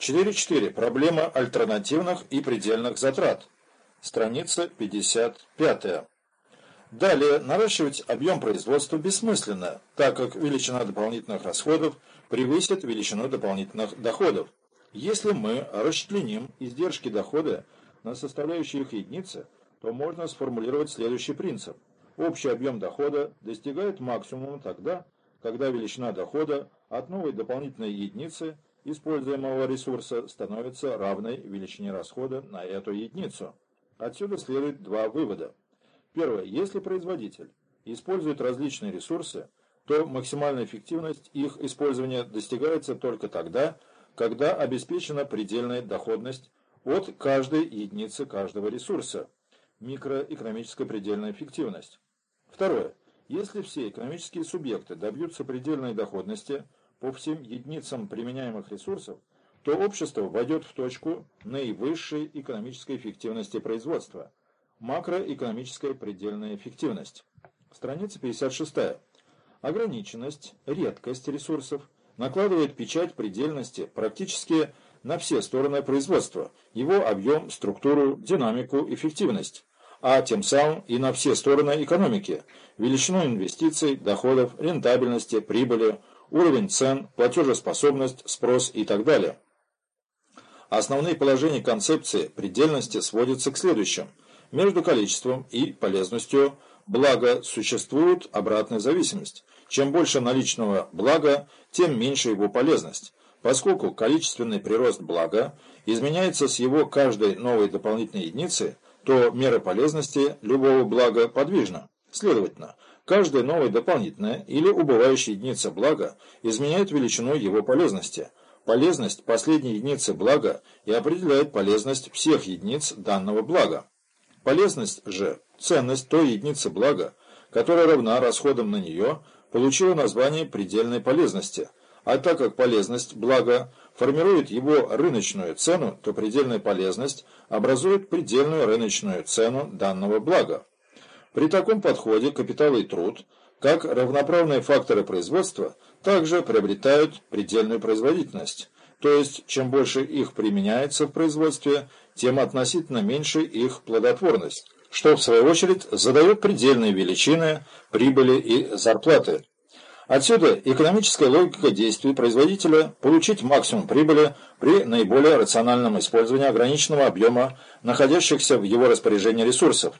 4.4. Проблема альтернативных и предельных затрат. Страница 55. Далее, наращивать объем производства бессмысленно, так как величина дополнительных расходов превысит величину дополнительных доходов. Если мы расчленим издержки дохода на составляющие их единицы, то можно сформулировать следующий принцип. Общий объем дохода достигает максимума тогда, когда величина дохода от новой дополнительной единицы используемого ресурса становится равной величине расхода на эту единицу. Отсюда следует два вывода. Первое. Если производитель использует различные ресурсы, то максимальная эффективность их использования достигается только тогда, когда обеспечена предельная доходность от каждой единицы каждого ресурса, микроэкономическая предельная эффективность. Второе. Если все экономические субъекты добьются предельной доходности по всем единицам применяемых ресурсов, то общество войдет в точку наивысшей экономической эффективности производства – Макроэкономическая предельная эффективность. Страница 56. Ограниченность, редкость ресурсов накладывает печать предельности практически на все стороны производства, его объем, структуру, динамику, эффективность, а тем самым и на все стороны экономики, величину инвестиций, доходов, рентабельности, прибыли, уровень цен, платежеспособность, спрос и так далее. Основные положения концепции предельности сводятся к следующим – между количеством и полезностью блага существует обратная зависимость. Чем больше наличного блага, тем меньше его полезность, поскольку количественный прирост блага изменяется с его каждой новой дополнительной единицы, то мера полезности любого блага подвижна. Следовательно, каждая новая дополнительная или убывающая единица блага изменяет величину его полезности. Полезность последней единицы блага и определяет полезность всех единиц данного блага. Полезность же, ценность той единицы блага, которая равна расходам на нее, получила название предельной полезности. А так как полезность блага формирует его рыночную цену, то предельная полезность образует предельную рыночную цену данного блага. При таком подходе капитал и труд, как равноправные факторы производства, также приобретают предельную производительность. То есть, чем больше их применяется в производстве, тем относительно меньше их плодотворность, что в свою очередь задает предельные величины прибыли и зарплаты. Отсюда экономическая логика действий производителя – получить максимум прибыли при наиболее рациональном использовании ограниченного объема находящихся в его распоряжении ресурсов.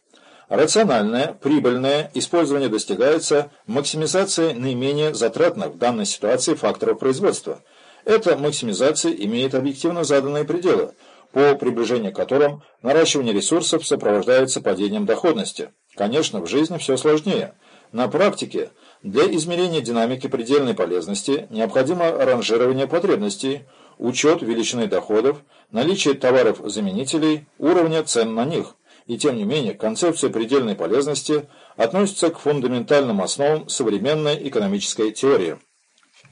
Рациональное, прибыльное использование достигается максимизацией наименее затратных в данной ситуации факторов производства. Эта максимизация имеет объективно заданные пределы – по приближению к которым наращивание ресурсов сопровождается падением доходности. Конечно, в жизни все сложнее. На практике для измерения динамики предельной полезности необходимо ранжирование потребностей, учет величины доходов, наличие товаров-заменителей, уровня цен на них. И тем не менее, концепция предельной полезности относится к фундаментальным основам современной экономической теории.